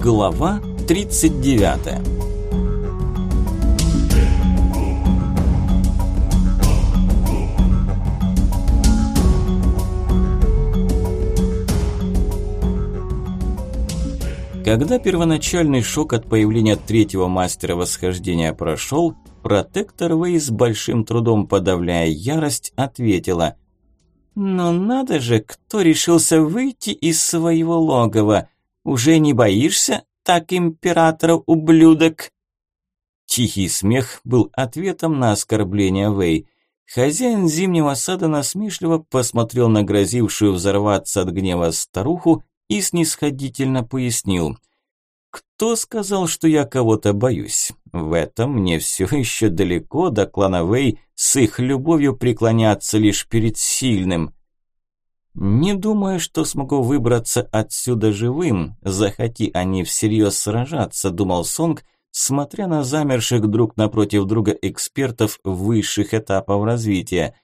Глава 39 Когда первоначальный шок от появления третьего мастера восхождения прошел, протектор Вэй с большим трудом подавляя ярость, ответила «Но надо же, кто решился выйти из своего логова? Уже не боишься, так императора ублюдок?» Тихий смех был ответом на оскорбление Вэй. Хозяин зимнего сада насмешливо посмотрел на грозившую взорваться от гнева старуху и снисходительно пояснил. «Кто сказал, что я кого-то боюсь? В этом мне все еще далеко до клана Вэй с их любовью преклоняться лишь перед сильным». «Не думаю, что смогу выбраться отсюда живым, захоти они всерьез сражаться», – думал Сонг, смотря на замерших друг напротив друга экспертов высших этапов развития.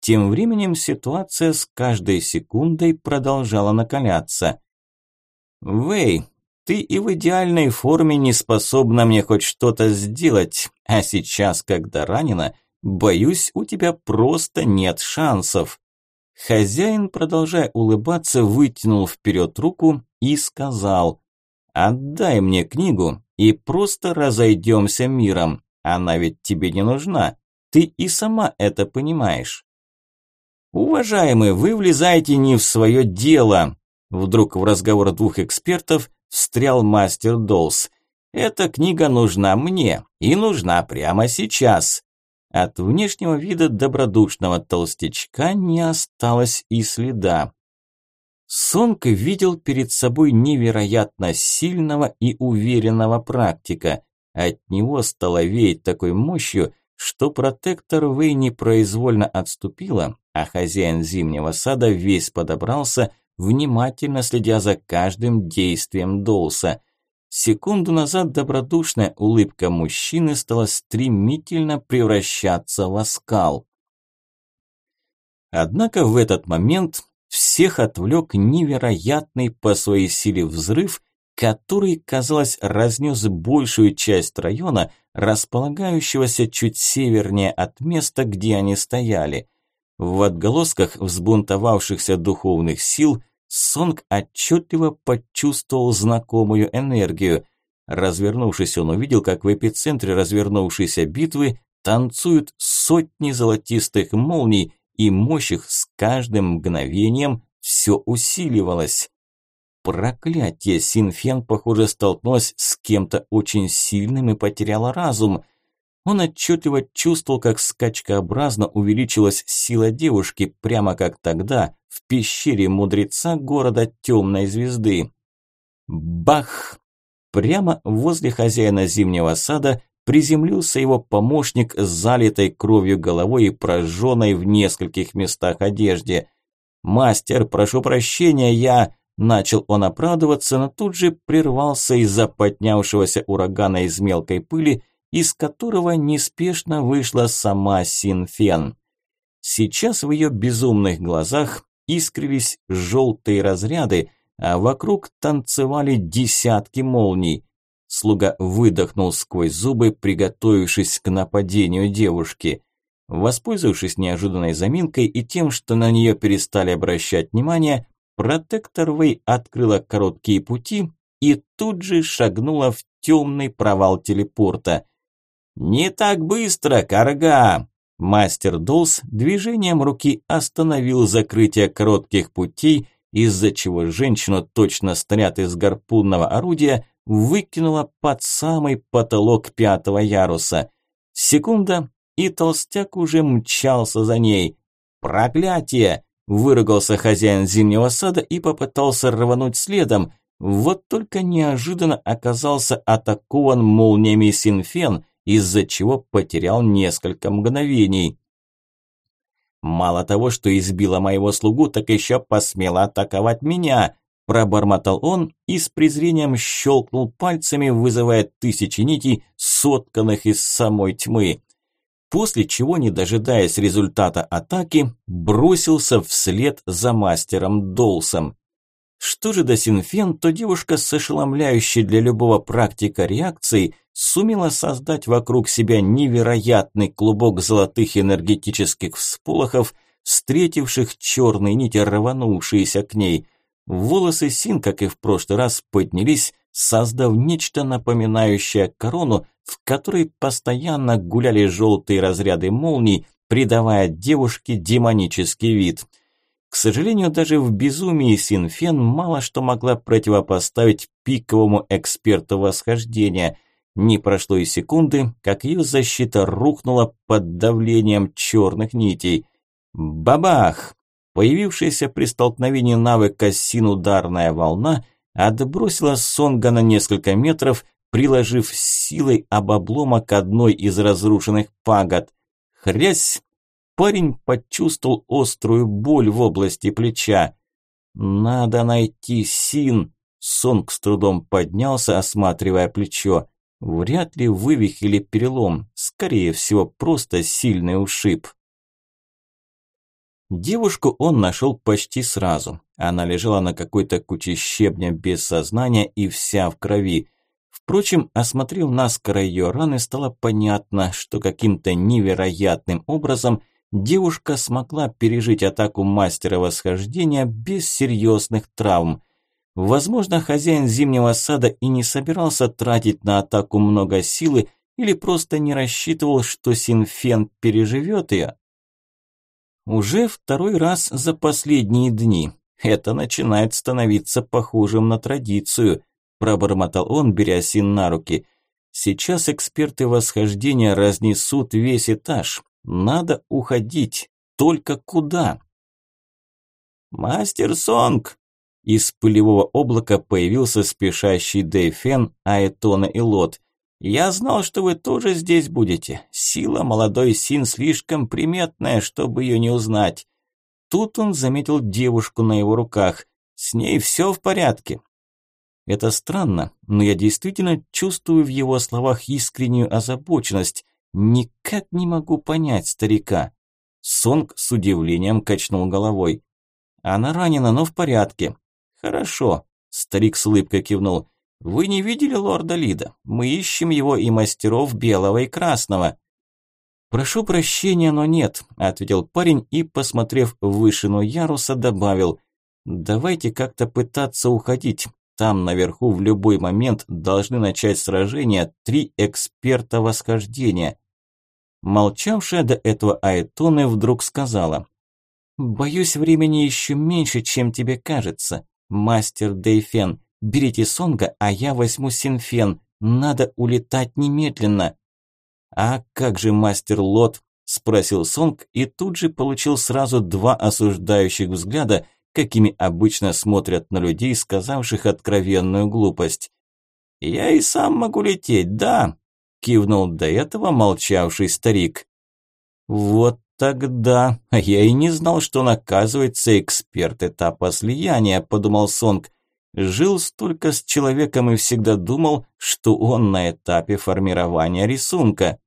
Тем временем ситуация с каждой секундой продолжала накаляться. «Вэй, ты и в идеальной форме не способна мне хоть что-то сделать, а сейчас, когда ранена, боюсь, у тебя просто нет шансов». Хозяин, продолжая улыбаться, вытянул вперед руку и сказал «Отдай мне книгу и просто разойдемся миром. Она ведь тебе не нужна. Ты и сама это понимаешь». «Уважаемый, вы влезаете не в свое дело», Вдруг в разговор двух экспертов встрял мастер Долс. «Эта книга нужна мне и нужна прямо сейчас». От внешнего вида добродушного толстячка не осталось и следа. Сонг видел перед собой невероятно сильного и уверенного практика. От него стало веять такой мощью, что протектор Вэй непроизвольно отступила, а хозяин зимнего сада весь подобрался внимательно следя за каждым действием Доуса. Секунду назад добродушная улыбка мужчины стала стремительно превращаться в оскал. Однако в этот момент всех отвлек невероятный по своей силе взрыв, который, казалось, разнес большую часть района, располагающегося чуть севернее от места, где они стояли. В отголосках взбунтовавшихся духовных сил Сонг отчетливо почувствовал знакомую энергию. Развернувшись, он увидел, как в эпицентре развернувшейся битвы танцуют сотни золотистых молний, и мощь их с каждым мгновением все усиливалась. Проклятие! Синфен, похоже, столкнулась с кем-то очень сильным и потеряла разум. Он отчетливо чувствовал, как скачкообразно увеличилась сила девушки, прямо как тогда, в пещере мудреца города Темной Звезды. Бах! Прямо возле хозяина зимнего сада приземлился его помощник с залитой кровью головой и прожженной в нескольких местах одежде. «Мастер, прошу прощения, я...» Начал он оправдываться, но тут же прервался из-за поднявшегося урагана из мелкой пыли, из которого неспешно вышла сама Синфен. Сейчас в ее безумных глазах искрились желтые разряды, а вокруг танцевали десятки молний. Слуга выдохнул сквозь зубы, приготовившись к нападению девушки. Воспользовавшись неожиданной заминкой и тем, что на нее перестали обращать внимание, протектор Вэй открыла короткие пути и тут же шагнула в темный провал телепорта. «Не так быстро, карга!» Мастер Долс движением руки остановил закрытие коротких путей, из-за чего женщину, точно снаряд из гарпунного орудия, выкинула под самый потолок пятого яруса. Секунда, и толстяк уже мчался за ней. «Проклятие!» – выругался хозяин зимнего сада и попытался рвануть следом. Вот только неожиданно оказался атакован молниями Синфен – из-за чего потерял несколько мгновений. «Мало того, что избила моего слугу, так еще посмела атаковать меня», пробормотал он и с презрением щелкнул пальцами, вызывая тысячи нитей, сотканных из самой тьмы. После чего, не дожидаясь результата атаки, бросился вслед за мастером Долсом. Что же до Синфен, то девушка с ошеломляющей для любого практика реакцией сумела создать вокруг себя невероятный клубок золотых энергетических всполохов, встретивших черные нити, рванувшиеся к ней. Волосы Син, как и в прошлый раз, поднялись, создав нечто напоминающее корону, в которой постоянно гуляли желтые разряды молний, придавая девушке демонический вид – к сожалению, даже в безумии Синфен мало что могла противопоставить пиковому эксперту восхождения. Не прошло и секунды, как ее защита рухнула под давлением черных нитей. Бабах! Появившаяся при столкновении навыка син ударная волна отбросила Сонга на несколько метров, приложив силой об обломок одной из разрушенных пагод. Хрясь! Парень почувствовал острую боль в области плеча. «Надо найти Син!» Сонг с трудом поднялся, осматривая плечо. Вряд ли вывих или перелом, скорее всего, просто сильный ушиб. Девушку он нашел почти сразу. Она лежала на какой-то куче щебня без сознания и вся в крови. Впрочем, осмотрев наскоро ее раны, стало понятно, что каким-то невероятным образом девушка смогла пережить атаку мастера восхождения без серьезных травм. Возможно, хозяин зимнего сада и не собирался тратить на атаку много силы или просто не рассчитывал, что Синфен переживет ее. Уже второй раз за последние дни. Это начинает становиться похожим на традицию, пробормотал он, беря Син на руки. Сейчас эксперты восхождения разнесут весь этаж. Надо уходить. Только куда? Мастер Сонг! Из пылевого облака появился спешащий Дэйфен, Аэтона и Лот. «Я знал, что вы тоже здесь будете. Сила молодой Син слишком приметная, чтобы ее не узнать». Тут он заметил девушку на его руках. «С ней все в порядке». Это странно, но я действительно чувствую в его словах искреннюю озабоченность. Никак не могу понять старика. Сонг с удивлением качнул головой. Она ранена, но в порядке. Хорошо. Старик с улыбкой кивнул. Вы не видели лорда Лида? Мы ищем его и мастеров белого и красного. Прошу прощения, но нет, ответил парень и, посмотрев в вышину яруса, добавил. Давайте как-то пытаться уходить. Там наверху в любой момент должны начать сражение три эксперта восхождения. Молчавшая до этого Айтоне вдруг сказала. «Боюсь, времени еще меньше, чем тебе кажется. Мастер Дейфен, берите Сонга, а я возьму Синфен. Надо улетать немедленно». «А как же мастер Лот?» – спросил Сонг и тут же получил сразу два осуждающих взгляда, какими обычно смотрят на людей, сказавших откровенную глупость. «Я и сам могу лететь, да», кивнул до этого молчавший старик. Вот тогда, я и не знал, что он оказывается эксперт этапа слияния, подумал Сонг. Жил столько с человеком и всегда думал, что он на этапе формирования рисунка.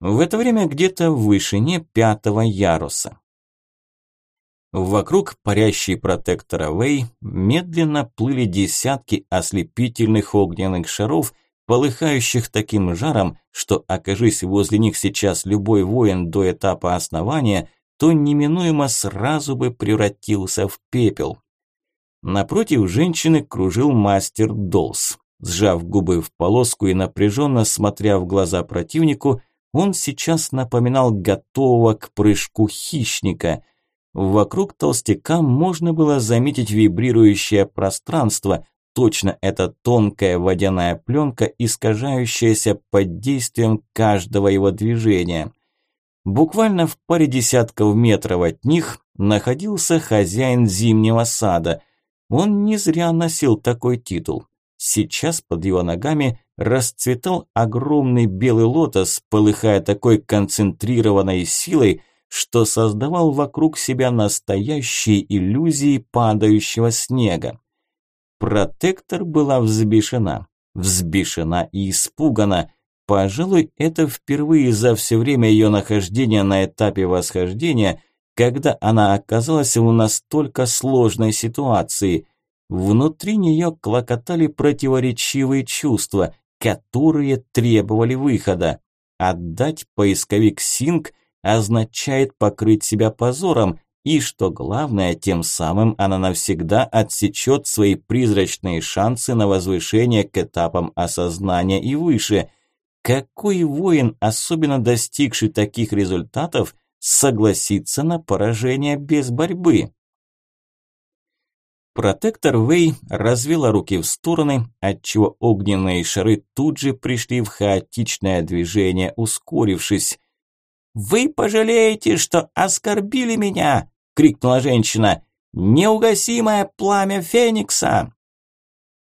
В это время где-то в вышине пятого яруса. Вокруг парящей протектора Вэй медленно плыли десятки ослепительных огненных шаров – полыхающих таким жаром, что окажись возле них сейчас любой воин до этапа основания, то неминуемо сразу бы превратился в пепел. Напротив женщины кружил мастер Долс. Сжав губы в полоску и напряженно смотря в глаза противнику, он сейчас напоминал готового к прыжку хищника. Вокруг толстяка можно было заметить вибрирующее пространство, точно это тонкая водяная пленка, искажающаяся под действием каждого его движения. Буквально в паре десятков метров от них находился хозяин зимнего сада. Он не зря носил такой титул. Сейчас под его ногами расцветал огромный белый лотос, полыхая такой концентрированной силой, что создавал вокруг себя настоящие иллюзии падающего снега. Протектор была взбешена. Взбешена и испугана. Пожалуй, это впервые за все время ее нахождения на этапе восхождения, когда она оказалась в настолько сложной ситуации. Внутри нее клокотали противоречивые чувства, которые требовали выхода. Отдать поисковик Синг означает покрыть себя позором, и, что главное, тем самым она навсегда отсечет свои призрачные шансы на возвышение к этапам осознания и выше. Какой воин, особенно достигший таких результатов, согласится на поражение без борьбы? Протектор Вэй развела руки в стороны, отчего огненные шары тут же пришли в хаотичное движение, ускорившись. «Вы пожалеете, что оскорбили меня!» – крикнула женщина. «Неугасимое пламя Феникса!»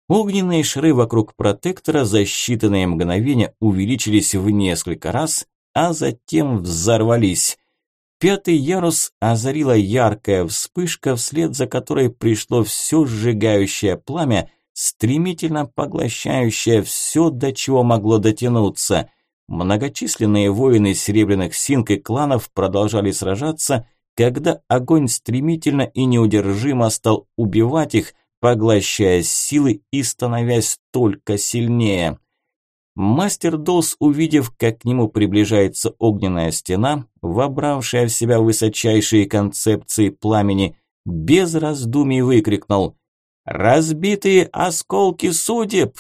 Огненные шары вокруг протектора за считанные мгновения увеличились в несколько раз, а затем взорвались. Пятый ярус озарила яркая вспышка, вслед за которой пришло все сжигающее пламя, стремительно поглощающее все, до чего могло дотянуться. Многочисленные воины серебряных синк и кланов продолжали сражаться, когда огонь стремительно и неудержимо стал убивать их, поглощая силы и становясь только сильнее. Мастер Долс, увидев, как к нему приближается огненная стена, вобравшая в себя высочайшие концепции пламени, без раздумий выкрикнул «Разбитые осколки судеб!»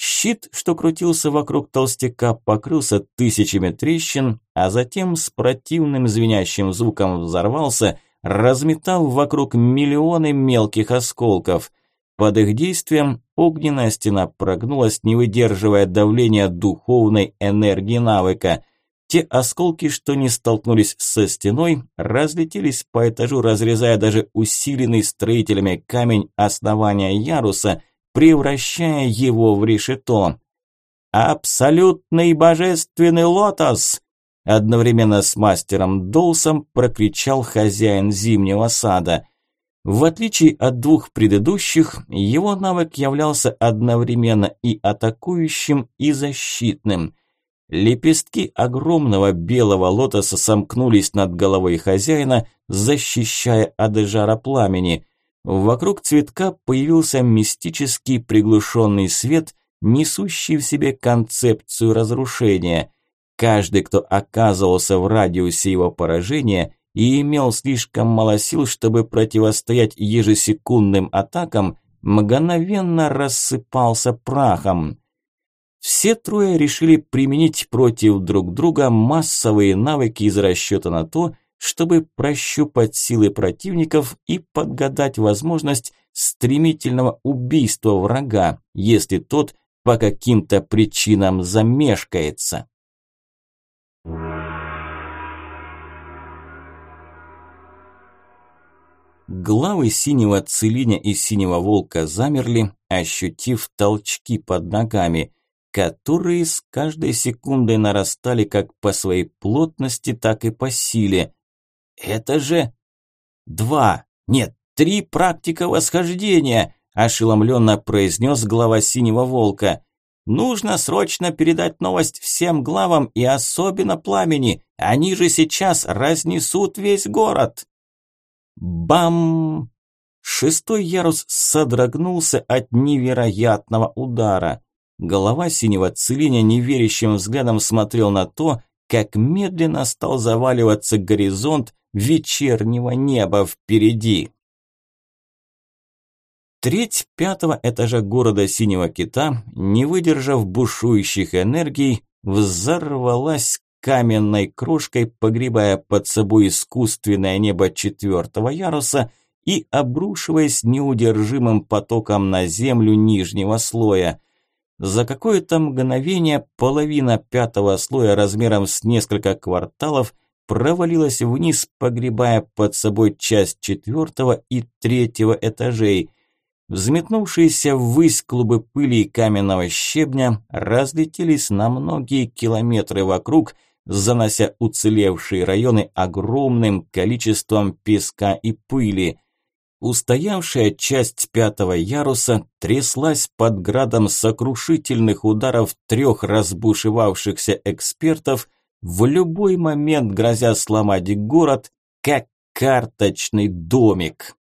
Щит, что крутился вокруг толстяка, покрылся тысячами трещин, а затем с противным звенящим звуком взорвался, разметав вокруг миллионы мелких осколков. Под их действием огненная стена прогнулась, не выдерживая давления духовной энергии навыка. Те осколки, что не столкнулись со стеной, разлетелись по этажу, разрезая даже усиленный строителями камень основания яруса, превращая его в решето. «Абсолютный божественный лотос!» Одновременно с мастером Долсом прокричал хозяин зимнего сада – в отличие от двух предыдущих, его навык являлся одновременно и атакующим, и защитным. Лепестки огромного белого лотоса сомкнулись над головой хозяина, защищая от жара пламени. Вокруг цветка появился мистический приглушенный свет, несущий в себе концепцию разрушения. Каждый, кто оказывался в радиусе его поражения, и имел слишком мало сил, чтобы противостоять ежесекундным атакам, мгновенно рассыпался прахом. Все трое решили применить против друг друга массовые навыки из расчета на то, чтобы прощупать силы противников и подгадать возможность стремительного убийства врага, если тот по каким-то причинам замешкается. Главы синего целиня и синего волка замерли, ощутив толчки под ногами, которые с каждой секундой нарастали как по своей плотности, так и по силе. Это же два, нет, три практика восхождения, ошеломленно произнес глава синего волка. Нужно срочно передать новость всем главам и особенно пламени. Они же сейчас разнесут весь город. Бам! Шестой ярус содрогнулся от невероятного удара. Голова синего целиня неверящим взглядом смотрел на то, как медленно стал заваливаться горизонт вечернего неба впереди. Треть пятого этажа города Синего Кита, не выдержав бушующих энергий, взорвалась каменной крошкой, погребая под собой искусственное небо четвертого яруса и обрушиваясь неудержимым потоком на землю нижнего слоя. За какое-то мгновение половина пятого слоя размером с несколько кварталов провалилась вниз, погребая под собой часть четвертого и третьего этажей – Взметнувшиеся ввысь клубы пыли и каменного щебня разлетелись на многие километры вокруг, занося уцелевшие районы огромным количеством песка и пыли. Устоявшая часть пятого яруса тряслась под градом сокрушительных ударов трех разбушевавшихся экспертов, в любой момент грозя сломать город, как карточный домик.